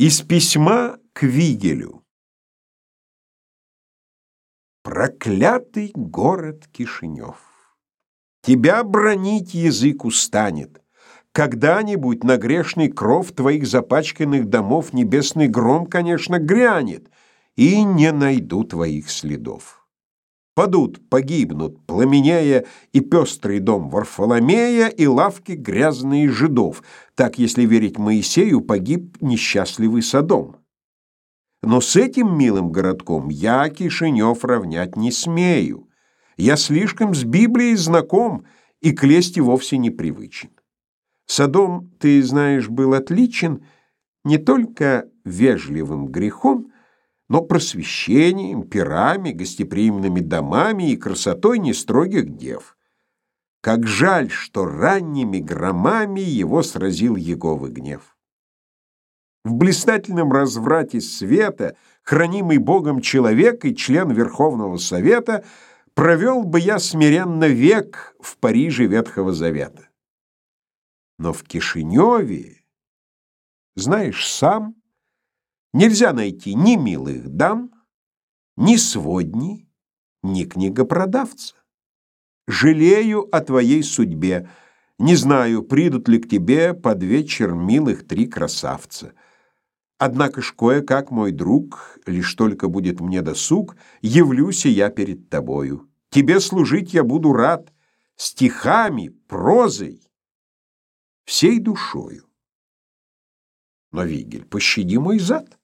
Из письма к Вигелю. Проклятый город Кишинев! Тебя бронить язык устанет. Когда-нибудь на грешный кров твоих запачканных домов небесный гром, конечно, грянет, и не найду твоих следов. Падут, погибнут, пламенея и пестрый дом Варфоломея, и лавки грязные жидов. Так, если верить Моисею, погиб несчастливый Содом. Но с этим милым городком я Кишинев равнять не смею. Я слишком с Библией знаком и к лести вовсе не привычен. Содом, ты знаешь, был отличен не только вежливым грехом, но просвещением, пирами, гостеприимными домами и красотой нестрогих дев. Как жаль, что ранними громами его сразил Еговы гнев. В блистательном разврате света, хранимый Богом человек и член Верховного Совета, провел бы я смиренно век в Париже Ветхого Завета. Но в Кишиневе, знаешь сам, Нельзя найти ни милых дам, ни сводни, ни книгопродавца. Жалею о твоей судьбе. Не знаю, придут ли к тебе под вечер милых три красавца. Однако ж кое-как, мой друг, лишь только будет мне досуг, явлюсь я перед тобою. Тебе служить я буду рад стихами, прозой, всей душою. Но, Вигель, пощади мой зад.